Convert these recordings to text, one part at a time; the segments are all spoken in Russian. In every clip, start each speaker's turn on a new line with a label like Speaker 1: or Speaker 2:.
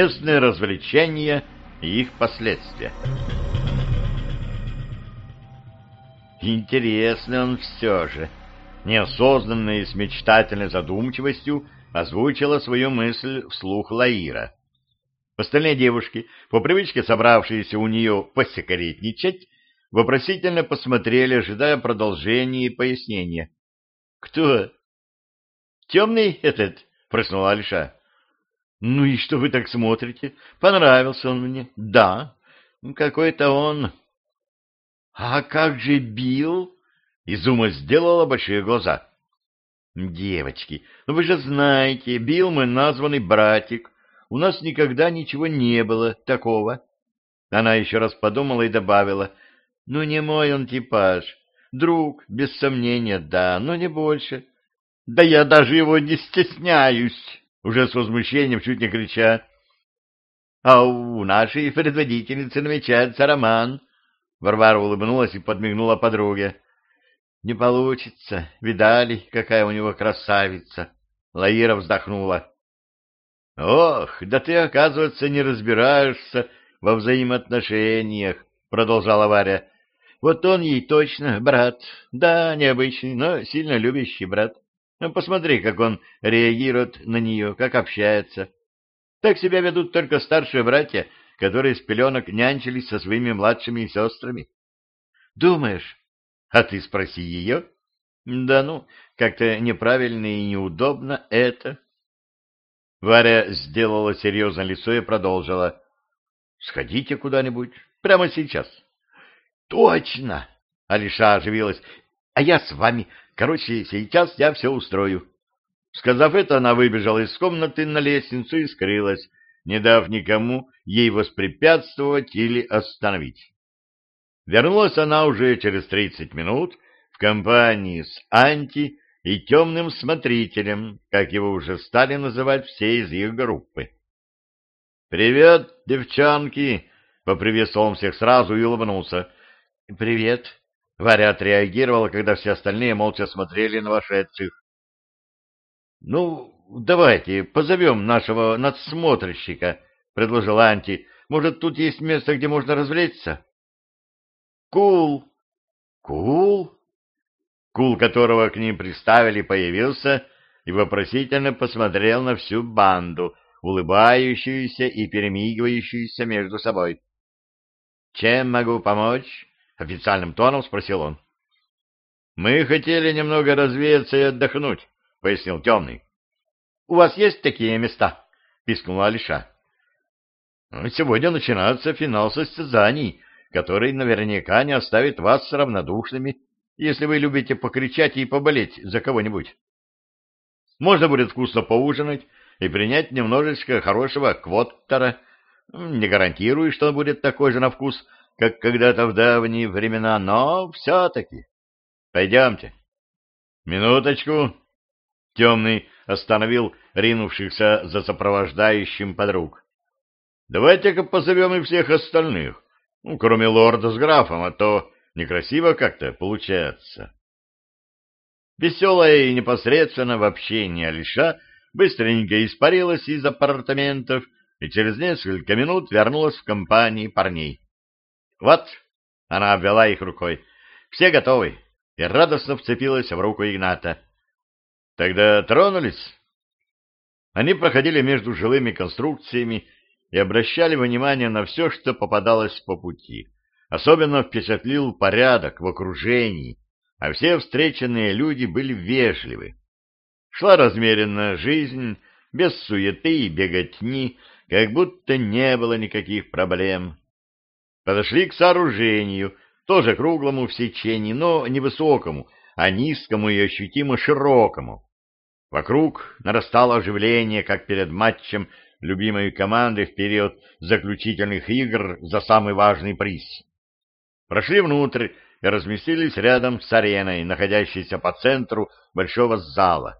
Speaker 1: Местные развлечения и их последствия. Интересный он все же. Неосознанно и с мечтательной задумчивостью озвучила свою мысль вслух Лаира. Остальные девушки, по привычке собравшиеся у нее посекретничать, вопросительно посмотрели, ожидая продолжения и пояснения. — Кто? — Темный этот? — прыснула Алиша. Ну и что вы так смотрите? Понравился он мне. Да, какой-то он... А как же Билл? Изума сделала большие глаза. Девочки, ну вы же знаете, Билл мой названный братик. У нас никогда ничего не было такого. Она еще раз подумала и добавила. Ну не мой он типаж. Друг, без сомнения, да, но не больше. Да я даже его не стесняюсь уже с возмущением, чуть не крича. — А у нашей предводительницы намечается роман. Варвара улыбнулась и подмигнула подруге. — Не получится. Видали, какая у него красавица? Лаира вздохнула. — Ох, да ты, оказывается, не разбираешься во взаимоотношениях, — продолжала Варя. — Вот он ей точно брат. Да, необычный, но сильно любящий брат. — ну, посмотри, как он реагирует на нее, как общается. Так себя ведут только старшие братья, которые с пеленок нянчились со своими младшими сестрами. Думаешь? А ты спроси ее. Да ну, как-то неправильно и неудобно это. Варя сделала серьезное лицо и продолжила. Сходите куда-нибудь, прямо сейчас. Точно! Алиша оживилась. А я с вами Короче, сейчас я все устрою. Сказав это, она выбежала из комнаты на лестницу и скрылась, не дав никому ей воспрепятствовать или остановить. Вернулась она уже через тридцать минут в компании с Анти и темным смотрителем, как его уже стали называть все из их группы. «Привет, девчонки!» — поприветствовал всех сразу и улыбнулся. «Привет!» Варя отреагировала, когда все остальные молча смотрели на вошедших. — Ну, давайте позовем нашего надсмотрщика, — предложила Анти. — Может, тут есть место, где можно развлечься? — Кул. Кул? Кул, которого к ним приставили, появился и вопросительно посмотрел на всю банду, улыбающуюся и перемигивающуюся между собой. — Чем могу помочь? — официальным тоном спросил он. — Мы хотели немного развеяться и отдохнуть, — пояснил темный. — У вас есть такие места? — пискнула Алиша. «Ну, — Сегодня начинается финал состязаний, который наверняка не оставит вас равнодушными, если вы любите покричать и поболеть за кого-нибудь. Можно будет вкусно поужинать и принять немножечко хорошего квоттера. Не гарантирую, что он будет такой же на вкус, как когда-то в давние времена, но все-таки. Пойдемте. Минуточку. Темный остановил ринувшихся за сопровождающим подруг. Давайте-ка позовем и всех остальных, ну, кроме лорда с графом, а то некрасиво как-то получается. Веселая и непосредственно в общении Алиша быстренько испарилась из апартаментов и через несколько минут вернулась в компании парней. «Вот!» — она обвела их рукой. «Все готовы!» и радостно вцепилась в руку Игната. «Тогда тронулись?» Они проходили между жилыми конструкциями и обращали внимание на все, что попадалось по пути. Особенно впечатлил порядок в окружении, а все встреченные люди были вежливы. Шла размеренная жизнь, без суеты и беготни, как будто не было никаких проблем. Подошли к сооружению, тоже круглому в сечении, но не высокому, а низкому и ощутимо широкому. Вокруг нарастало оживление, как перед матчем любимой команды в период заключительных игр за самый важный приз. Прошли внутрь и разместились рядом с ареной, находящейся по центру большого зала.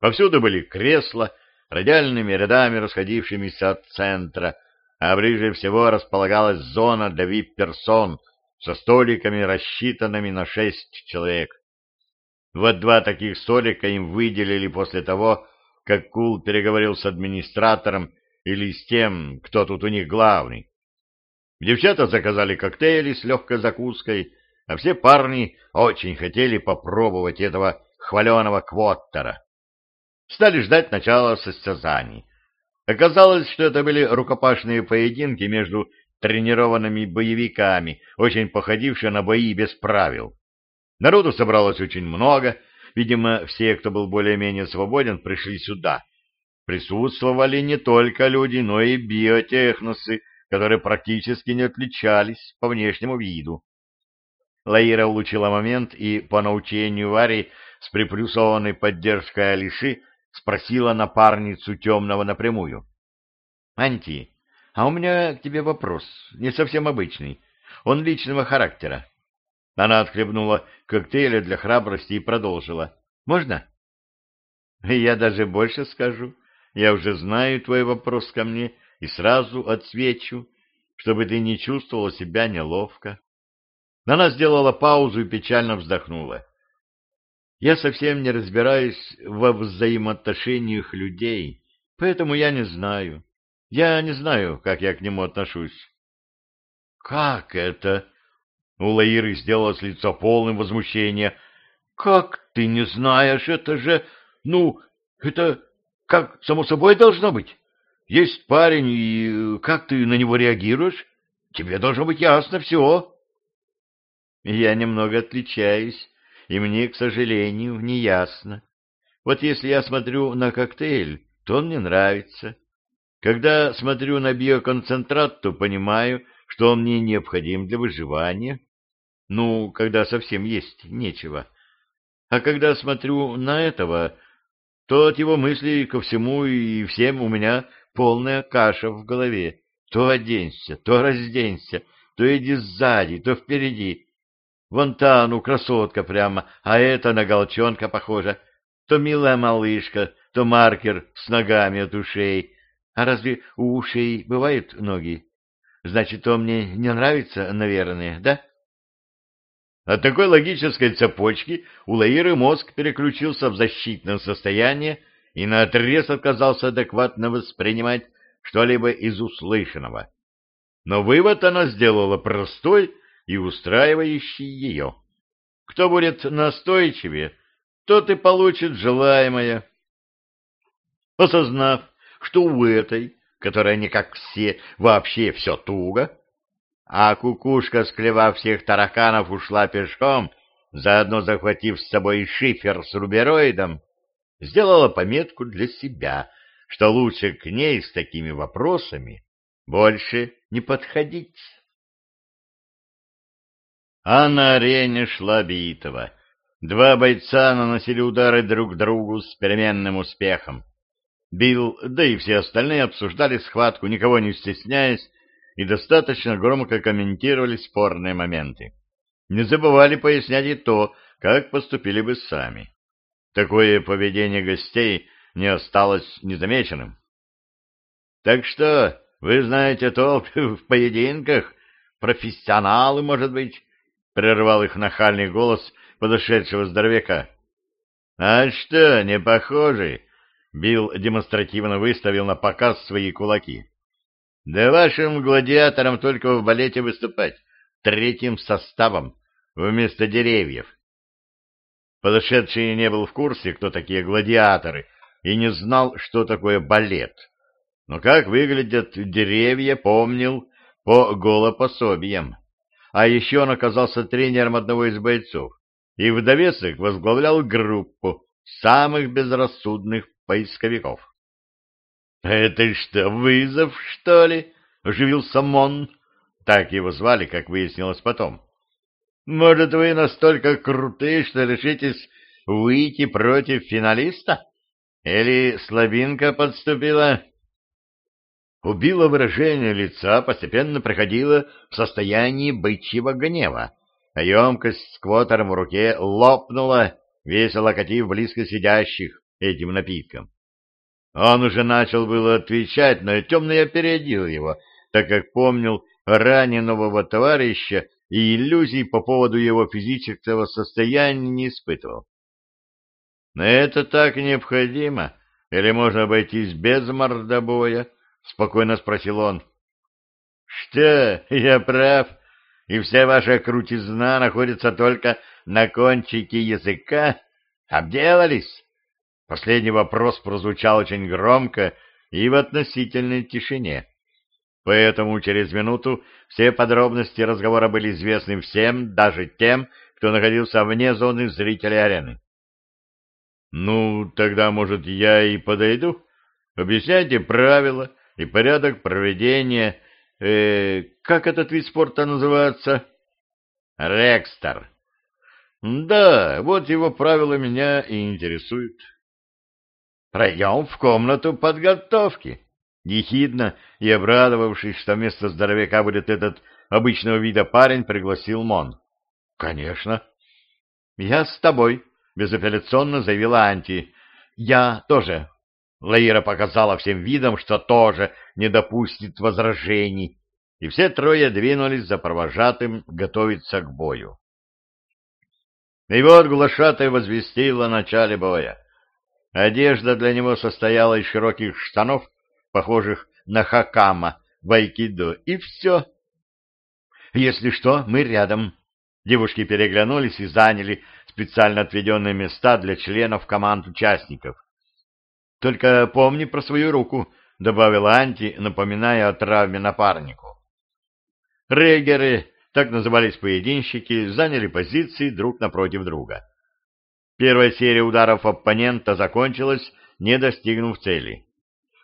Speaker 1: Повсюду были кресла, радиальными рядами расходившимися от центра, а ближе всего располагалась зона для вип-персон со столиками, рассчитанными на шесть человек. Вот два таких столика им выделили после того, как Кул переговорил с администратором или с тем, кто тут у них главный. Девчата заказали коктейли с легкой закуской, а все парни очень хотели попробовать этого хваленого квоттера. Стали ждать начала состязаний. Оказалось, что это были рукопашные поединки между тренированными боевиками, очень походившие на бои без правил. Народу собралось очень много, видимо, все, кто был более-менее свободен, пришли сюда. Присутствовали не только люди, но и биотехносы, которые практически не отличались по внешнему виду. Лаира улучила момент и, по научению Вари, с приплюсованной поддержкой Алиши, спросила напарницу темного напрямую. — Анти, а у меня к тебе вопрос, не совсем обычный. Он личного характера. Она отхлебнула коктейля для храбрости и продолжила. «Можно?» «Я даже больше скажу. Я уже знаю твой вопрос ко мне и сразу отсвечу, чтобы ты не чувствовала себя неловко». Она сделала паузу и печально вздохнула. «Я совсем не разбираюсь во взаимоотношениях людей, поэтому я не знаю. Я не знаю, как я к нему отношусь». «Как это?» У Лаиры сделалось лицо полным возмущения. «Как ты не знаешь? Это же... Ну, это как само собой должно быть. Есть парень, и как ты на него реагируешь? Тебе должно быть ясно все». «Я немного отличаюсь, и мне, к сожалению, не ясно. Вот если я смотрю на коктейль, то он мне нравится. Когда смотрю на биоконцентрат, то понимаю, что он мне необходим для выживания». Ну, когда совсем есть нечего. А когда смотрю на этого, то от его мыслей ко всему и всем у меня полная каша в голове. То оденься, то разденься, то иди сзади, то впереди. Вон та, ну, красотка прямо, а это на голчонка похожа. То милая малышка, то маркер с ногами от ушей. А разве у ушей бывают ноги? Значит, то мне не нравится, наверное, да? От такой логической цепочки у Лаиры мозг переключился в защитное состояние и наотрез отказался адекватно воспринимать что-либо из услышанного. Но вывод она сделала простой и устраивающий ее. Кто будет настойчивее, тот и получит желаемое. Осознав, что у этой, которая не как все, вообще все туго, а кукушка, склевав всех тараканов, ушла пешком, заодно захватив с собой шифер с рубероидом, сделала пометку для себя, что лучше к ней с такими вопросами больше не подходить. А на арене шла битва. Два бойца наносили удары друг другу с переменным успехом. Билл, да и все остальные обсуждали схватку, никого не стесняясь, и достаточно громко комментировали спорные моменты. Не забывали пояснять и то, как поступили бы сами. Такое поведение гостей не осталось незамеченным. — Так что, вы знаете толк в поединках? Профессионалы, может быть? — прервал их нахальный голос подошедшего здоровяка. — А что, не похожи? — Билл демонстративно выставил на показ свои кулаки. Да вашим гладиаторам только в балете выступать, третьим составом, вместо деревьев. Подошедший не был в курсе, кто такие гладиаторы, и не знал, что такое балет. Но как выглядят деревья, помнил по голопособиям. А еще он оказался тренером одного из бойцов и в довесок возглавлял группу самых безрассудных поисковиков. — Это что, вызов, что ли? — оживился Мон. Так его звали, как выяснилось потом. — Может, вы настолько крутые, что решитесь выйти против финалиста? Или слабинка подступила? Убило выражение лица, постепенно приходило в состояние бычьего гнева, а емкость с квотером в руке лопнула, весело катив близко сидящих этим напитком. Он уже начал было отвечать, но темный опередил его, так как помнил раненого товарища и иллюзий по поводу его физического состояния не испытывал. Но это так необходимо? Или можно обойтись без мордобоя? — спокойно спросил он. — Что, я прав, и вся ваша крутизна находится только на кончике языка? Обделались? Последний вопрос прозвучал очень громко и в относительной тишине. Поэтому через минуту все подробности разговора были известны всем, даже тем, кто находился вне зоны зрителей арены. Ну, тогда, может, я и подойду? Объясняйте правила и порядок проведения. Э, как этот вид спорта называется? Рекстер. Да, вот его правила меня и интересуют. Пройдем в комнату подготовки. Ехидно и обрадовавшись, что вместо здоровяка будет этот обычного вида парень, пригласил Мон. — Конечно. — Я с тобой, — безапелляционно заявила Анти. «Я тоже». Лаира показала всем видом, что тоже не допустит возражений, и все трое двинулись за провожатым готовиться к бою. И вот глашатай возвестил о начале боя. Одежда для него состояла из широких штанов, похожих на хакама в айкидо, и все. «Если что, мы рядом». Девушки переглянулись и заняли специально отведенные места для членов команд участников. «Только помни про свою руку», — добавила Анти, напоминая о травме напарнику. Регеры, так назывались поединщики, заняли позиции друг напротив друга. Первая серия ударов оппонента закончилась, не достигнув цели.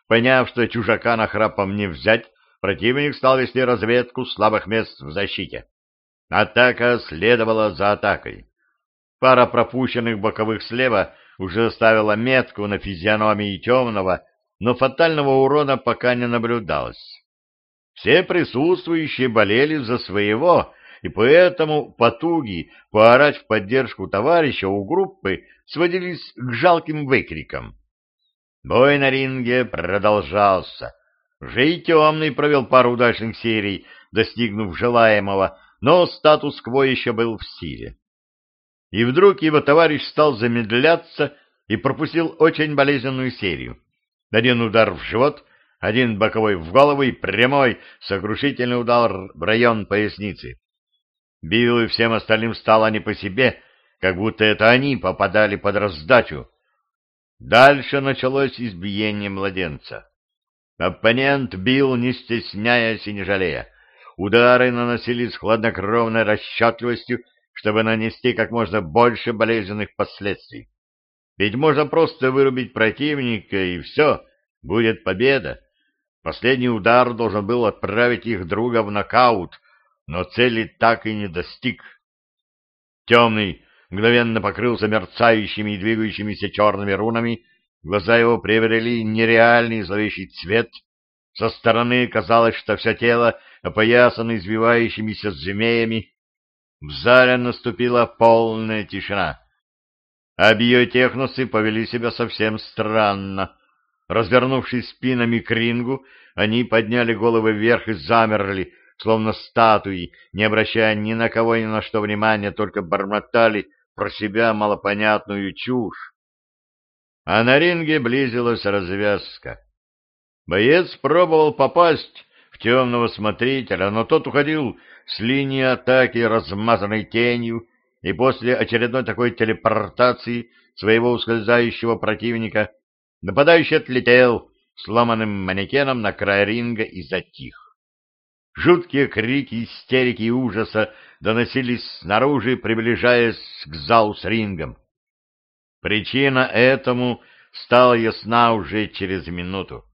Speaker 1: Поняв, что чужака нахрапом не взять, противник стал вести разведку слабых мест в защите. Атака следовала за атакой. Пара пропущенных боковых слева уже ставила метку на физиономии темного, но фатального урона пока не наблюдалось. Все присутствующие болели за своего, и поэтому потуги поорать в поддержку товарища у группы сводились к жалким выкрикам. Бой на ринге продолжался. Уже и темный провел пару удачных серий, достигнув желаемого, но статус-кво еще был в силе и вдруг его товарищ стал замедляться и пропустил очень болезненную серию. Один удар в живот, один боковой в голову и прямой сокрушительный удар в район поясницы. Бил и всем остальным стало не по себе, как будто это они попадали под раздачу. Дальше началось избиение младенца. Оппонент бил, не стесняясь и не жалея. Удары наносились с хладнокровной расчетливостью чтобы нанести как можно больше болезненных последствий. Ведь можно просто вырубить противника, и все, будет победа. Последний удар должен был отправить их друга в нокаут, но цели так и не достиг. Темный мгновенно покрылся мерцающими и двигающимися черными рунами, глаза его приобрели нереальный зловещий цвет. Со стороны казалось, что все тело опоясано извивающимися змеями, в зале наступила полная тишина. А биотехносы повели себя совсем странно. Развернувшись спинами к рингу, они подняли головы вверх и замерли, словно статуи, не обращая ни на кого ни на что внимания, только бормотали про себя малопонятную чушь. А на ринге близилась развязка. Боец пробовал попасть в темного смотрителя, но тот уходил с линии атаки размазанной тенью, и после очередной такой телепортации своего ускользающего противника нападающий отлетел сломанным манекеном на край ринга и затих. Жуткие крики истерики и ужаса доносились снаружи, приближаясь к залу с рингом. Причина этому стала ясна уже через минуту.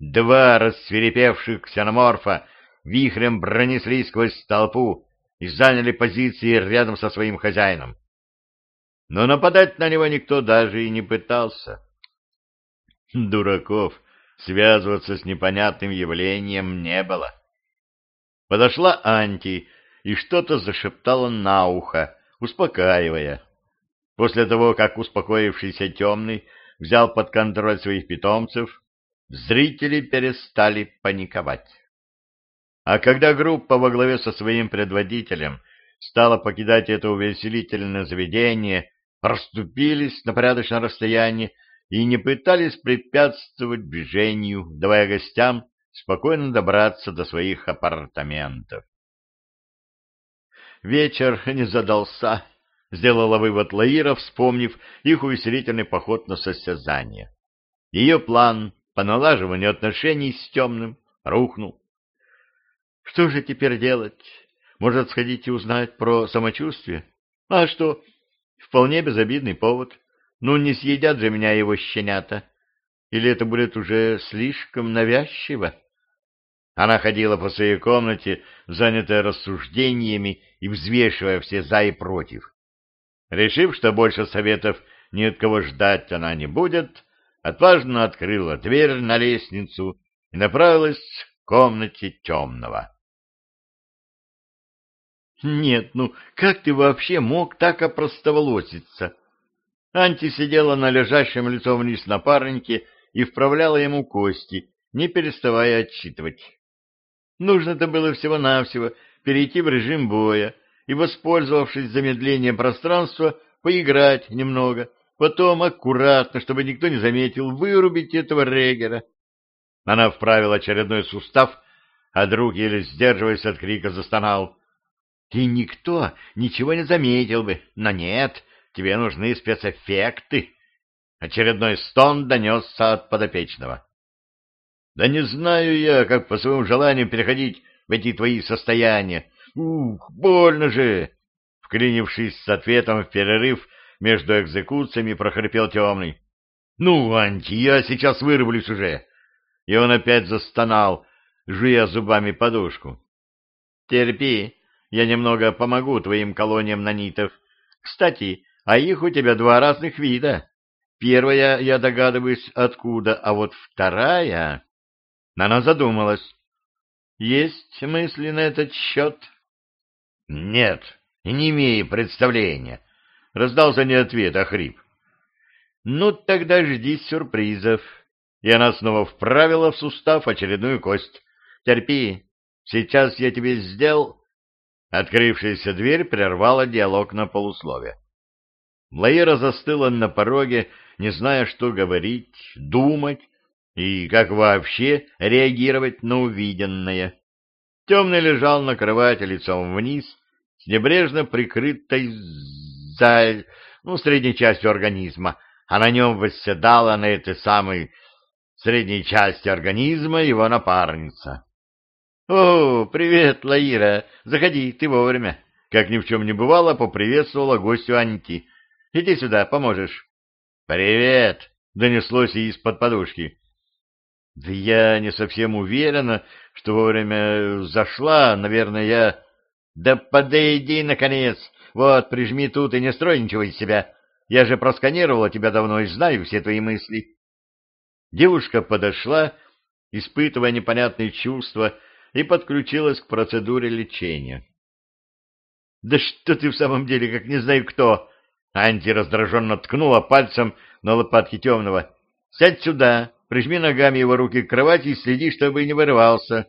Speaker 1: Два рассверепевших ксеноморфа вихрем пронеслись сквозь толпу и заняли позиции рядом со своим хозяином. Но нападать на него никто даже и не пытался. Дураков связываться с непонятным явлением не было. Подошла Анти и что-то зашептала на ухо, успокаивая. После того, как успокоившийся темный взял под контроль своих питомцев, зрители перестали паниковать. А когда группа во главе со своим предводителем стала покидать это увеселительное заведение, расступились на порядочное расстояние и не пытались препятствовать движению, давая гостям спокойно добраться до своих апартаментов. Вечер не задался, сделала вывод Лаира, вспомнив их увеселительный поход на состязание. Ее план по налаживанию отношений с темным рухнул. Что же теперь делать? Может, сходить и узнать про самочувствие? А что? Вполне безобидный повод. Ну, не съедят же меня его щенята. Или это будет уже слишком навязчиво? Она ходила по своей комнате, занятая рассуждениями и взвешивая все «за» и «против». Решив, что больше советов ни от кого ждать она не будет, отважно открыла дверь на лестницу и направилась к комнате темного. «Нет, ну как ты вообще мог так опростоволоситься?» Анти сидела на лежащем лицом вниз напарнике и вправляла ему кости, не переставая отчитывать. Нужно-то было всего-навсего перейти в режим боя и, воспользовавшись замедлением пространства, поиграть немного, Потом аккуратно, чтобы никто не заметил, вырубить этого регера. Она вправила очередной сустав, а друг, еле сдерживаясь от крика, застонал. И никто ничего не заметил бы, но нет, тебе нужны спецэффекты. Очередной стон донесся от подопечного. Да не знаю я, как по своему желанию переходить в эти твои состояния. Ух, больно же! Вклинившись с ответом в перерыв, между экзекуциями прохрипел темный. — Ну, Анти, я сейчас вырублюсь уже. И он опять застонал, жуя зубами подушку. — Терпи, я немного помогу твоим колониям нанитов. Кстати, а их у тебя два разных вида. Первая, я догадываюсь, откуда, а вот вторая... Она задумалась. Есть мысли на этот счет? — Нет, не имею представления. Раздался не ответ, а хрип. «Ну, тогда жди сюрпризов». И она снова вправила в сустав очередную кость. «Терпи, сейчас я тебе сделал...» Открывшаяся дверь прервала диалог на полуслове. Лаира застыла на пороге, не зная, что говорить, думать и как вообще реагировать на увиденное. Темный лежал на кровати лицом вниз, с небрежно прикрытой за, ну, средней частью организма, а на нем восседала на этой самой средней части организма его напарница. — О, привет, Лаира! Заходи, ты вовремя! Как ни в чем не бывало, поприветствовала гостю Анти. — Иди сюда, поможешь. — Привет! — донеслось из-под подушки. — Да я не совсем уверена, что вовремя зашла, наверное, я... — Да подойди, наконец! Вот, прижми тут и не строй ничего из себя. Я же просканировала тебя давно и знаю все твои мысли. Девушка подошла, испытывая непонятные чувства, и подключилась к процедуре лечения. — Да что ты в самом деле, как не знаю кто! Анти раздраженно ткнула пальцем на лопатки темного. — Сядь сюда, прижми ногами его руки к кровати и следи, чтобы не вырывался.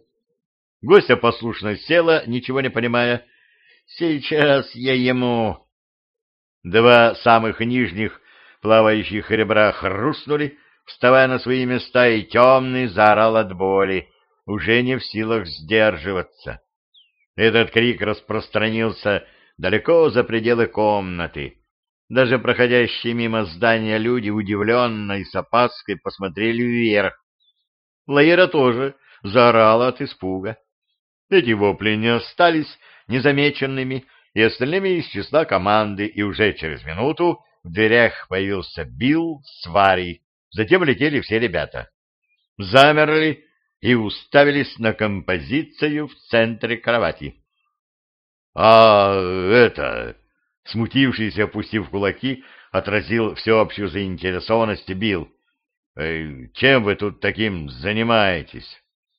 Speaker 1: Гостья послушно села, ничего не понимая, Сейчас я ему... Два самых нижних плавающих ребра хрустнули, вставая на свои места, и темный заорал от боли, уже не в силах сдерживаться. Этот крик распространился далеко за пределы комнаты. Даже проходящие мимо здания люди удивленно и с опаской посмотрели вверх. Лаира тоже заорала от испуга. Эти вопли не остались незамеченными и остальными из числа команды, и уже через минуту в дверях появился Билл с Варей, затем летели все ребята. замерли и уставились на композицию в центре кровати. — А это... — смутившийся, опустив кулаки, отразил всеобщую заинтересованность Билл. «Э, — Чем вы тут таким занимаетесь?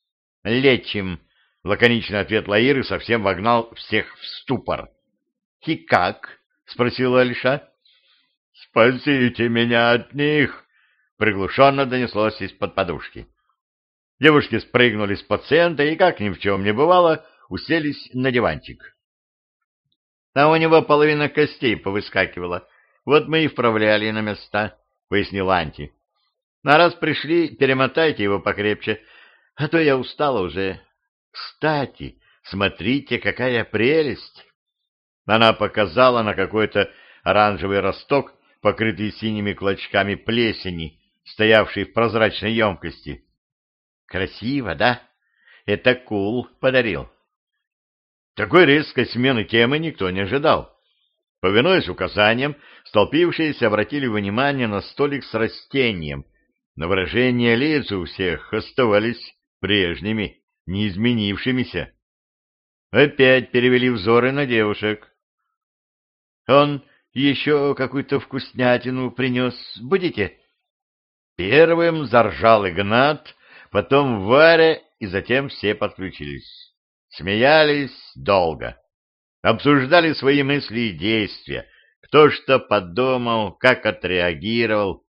Speaker 1: — Лечим, — лаконичный ответ Лаиры совсем вогнал всех в ступор. — И как? — спросил Альша. — Спасите меня от них! — приглушенно донеслось из-под подушки. Девушки спрыгнули с пациента и, как ни в чем не бывало, уселись на диванчик. — А у него половина костей повыскакивала. Вот мы и вправляли на места, — пояснил Анти. — А раз пришли, перемотайте его покрепче, а то я устала уже. Кстати, смотрите, какая прелесть! Она показала на какой-то оранжевый росток, покрытый синими клочками плесени, стоявший в прозрачной емкости. Красиво, да? Это Кул подарил. Такой резкой смены темы никто не ожидал. Повинуясь указаниям, столпившиеся обратили внимание на столик с растением, но выражения лиц у всех оставались прежними, не изменившимися. Опять перевели взоры на девушек. Он еще какую-то вкуснятину принес. Будете? Первым заржал Игнат, потом Варя, и затем все подключились. Смеялись долго. Обсуждали свои мысли и действия, кто что подумал, как отреагировал.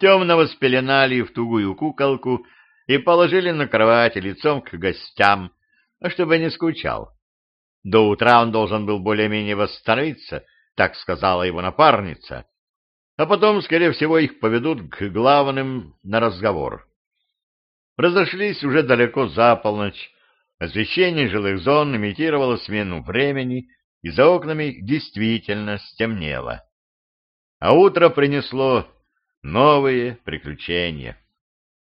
Speaker 1: Темного спеленали в тугую куколку и положили на кровать лицом к гостям, чтобы не скучал. До утра он должен был более-менее восстановиться, так сказала его напарница, а потом, скорее всего, их поведут к главным на разговор. Разошлись уже далеко за полночь, освещение жилых зон имитировало смену времени, и за окнами действительно стемнело. А утро принесло новые приключения.